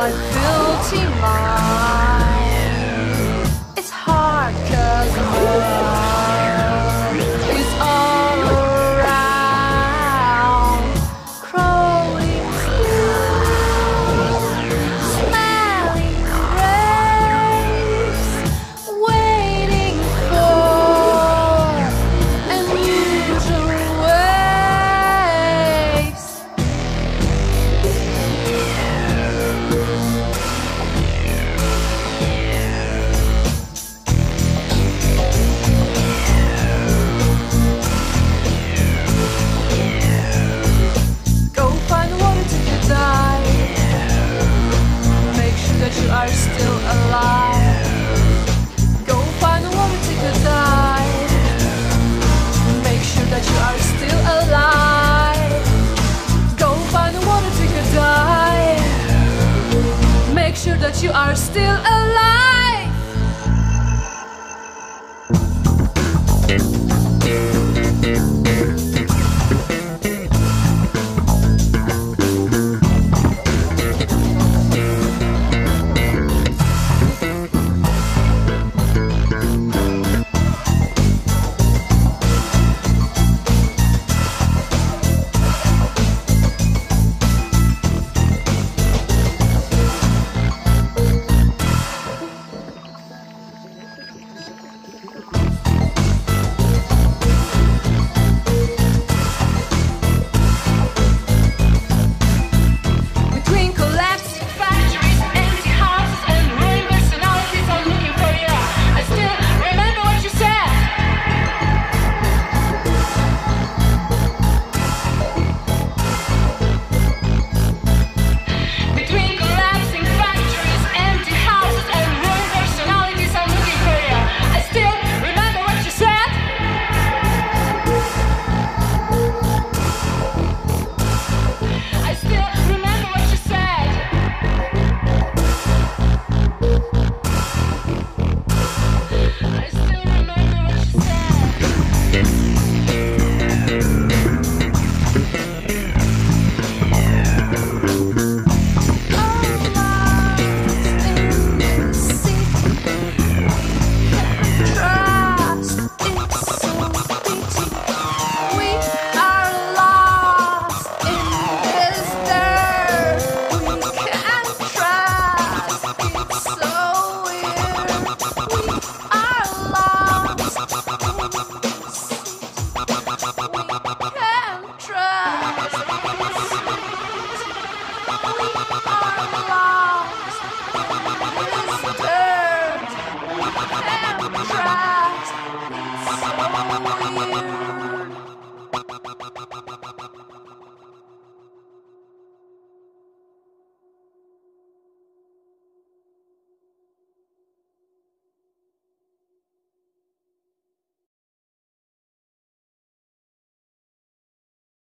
my filthy mind. that you are still alive.